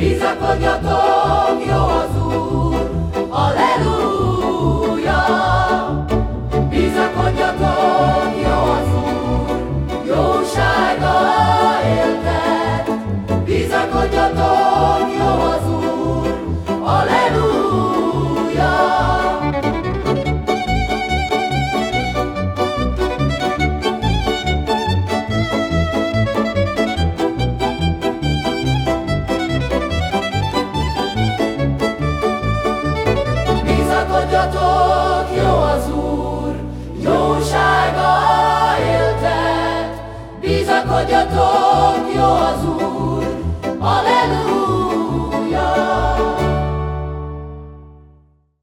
i zakonja to Bizakodjatok, jó az Úr, jósága éltet. Bizakodjatok,